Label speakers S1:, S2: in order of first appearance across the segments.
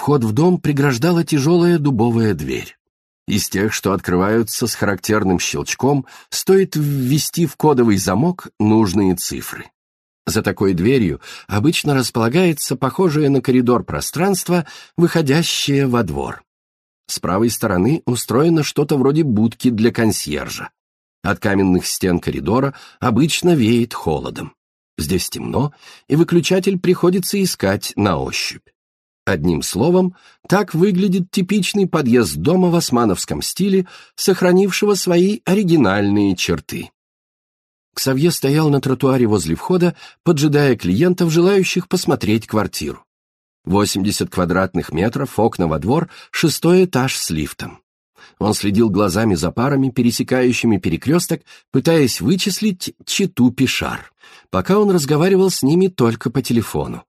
S1: Вход в дом преграждала тяжелая дубовая дверь. Из тех, что открываются с характерным щелчком, стоит ввести в кодовый замок нужные цифры. За такой дверью обычно располагается похожее на коридор пространство, выходящее во двор. С правой стороны устроено что-то вроде будки для консьержа. От каменных стен коридора обычно веет холодом. Здесь темно, и выключатель приходится искать на ощупь. Одним словом, так выглядит типичный подъезд дома в османовском стиле, сохранившего свои оригинальные черты. Ксавье стоял на тротуаре возле входа, поджидая клиентов, желающих посмотреть квартиру. 80 квадратных метров, окна во двор, шестой этаж с лифтом. Он следил глазами за парами, пересекающими перекресток, пытаясь вычислить читу Пишар, пока он разговаривал с ними только по телефону.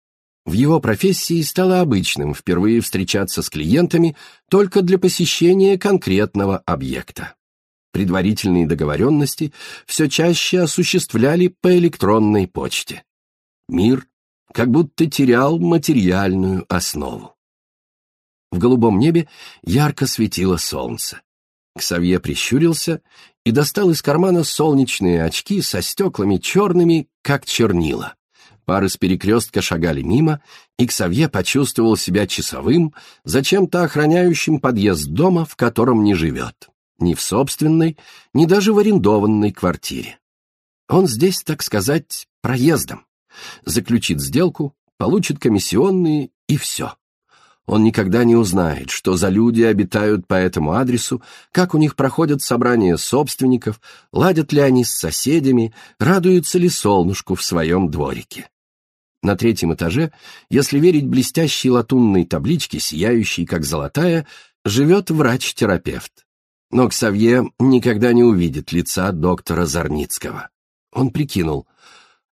S1: В его профессии стало обычным впервые встречаться с клиентами только для посещения конкретного объекта. Предварительные договоренности все чаще осуществляли по электронной почте. Мир как будто терял материальную основу. В голубом небе ярко светило солнце. Ксавье прищурился и достал из кармана солнечные очки со стеклами черными, как чернила. Пары с перекрестка шагали мимо, и Ксавье почувствовал себя часовым, зачем-то охраняющим подъезд дома, в котором не живет. Ни в собственной, ни даже в арендованной квартире. Он здесь, так сказать, проездом. Заключит сделку, получит комиссионные и все. Он никогда не узнает, что за люди обитают по этому адресу, как у них проходят собрания собственников, ладят ли они с соседями, радуются ли солнышку в своем дворике. На третьем этаже, если верить блестящей латунной табличке, сияющей как золотая, живет врач-терапевт. Но Ксавье никогда не увидит лица доктора Зарницкого. Он прикинул,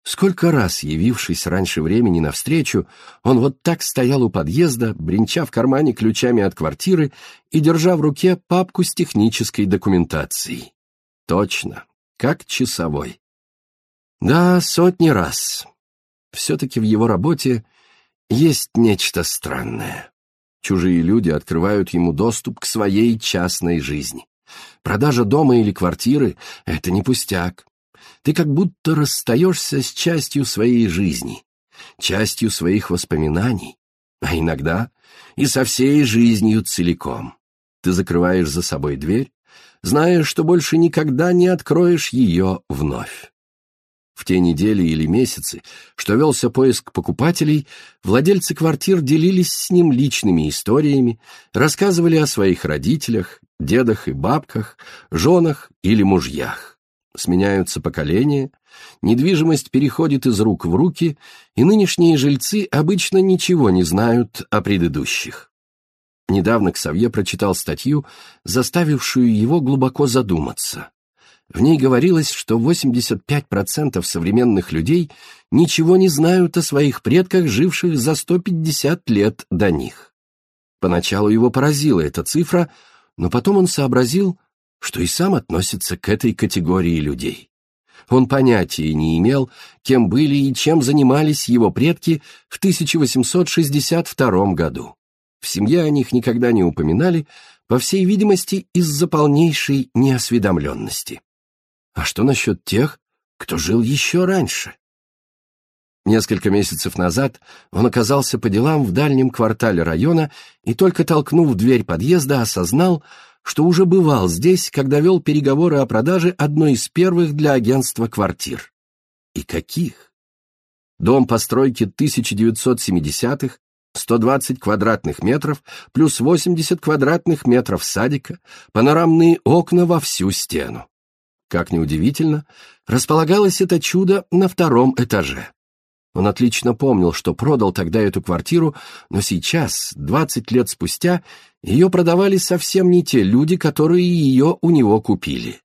S1: сколько раз, явившись раньше времени навстречу, он вот так стоял у подъезда, бренча в кармане ключами от квартиры и держа в руке папку с технической документацией. Точно, как часовой. Да, сотни раз все-таки в его работе есть нечто странное. Чужие люди открывают ему доступ к своей частной жизни. Продажа дома или квартиры — это не пустяк. Ты как будто расстаешься с частью своей жизни, частью своих воспоминаний, а иногда и со всей жизнью целиком. Ты закрываешь за собой дверь, зная, что больше никогда не откроешь ее вновь. В те недели или месяцы, что велся поиск покупателей, владельцы квартир делились с ним личными историями, рассказывали о своих родителях, дедах и бабках, женах или мужьях. Сменяются поколения, недвижимость переходит из рук в руки, и нынешние жильцы обычно ничего не знают о предыдущих. Недавно Ксавье прочитал статью, заставившую его глубоко задуматься. В ней говорилось, что 85% современных людей ничего не знают о своих предках, живших за 150 лет до них. Поначалу его поразила эта цифра, но потом он сообразил, что и сам относится к этой категории людей. Он понятия не имел, кем были и чем занимались его предки в 1862 году. В семье о них никогда не упоминали, по всей видимости, из-за полнейшей неосведомленности. А что насчет тех, кто жил еще раньше? Несколько месяцев назад он оказался по делам в дальнем квартале района и только толкнув дверь подъезда, осознал, что уже бывал здесь, когда вел переговоры о продаже одной из первых для агентства квартир. И каких? Дом постройки 1970-х, 120 квадратных метров, плюс 80 квадратных метров садика, панорамные окна во всю стену. Как ни удивительно, располагалось это чудо на втором этаже. Он отлично помнил, что продал тогда эту квартиру, но сейчас, 20 лет спустя, ее продавали совсем не те люди, которые ее у него купили.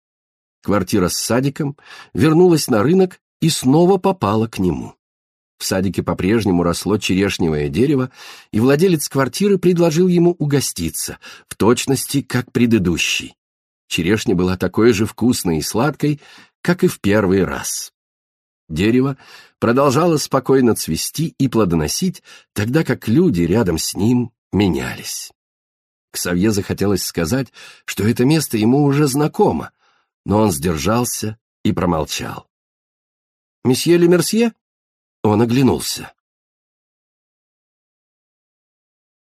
S1: Квартира с садиком вернулась на рынок и снова попала к нему. В садике по-прежнему росло черешневое дерево, и владелец квартиры предложил ему угоститься, в точности, как предыдущий. Черешня была такой же вкусной и сладкой, как и в первый раз. Дерево продолжало спокойно цвести и плодоносить, тогда как люди рядом с ним менялись. Ксавье захотелось сказать, что это место ему уже знакомо, но он сдержался и промолчал. «Месье Лемерсье?» Он оглянулся.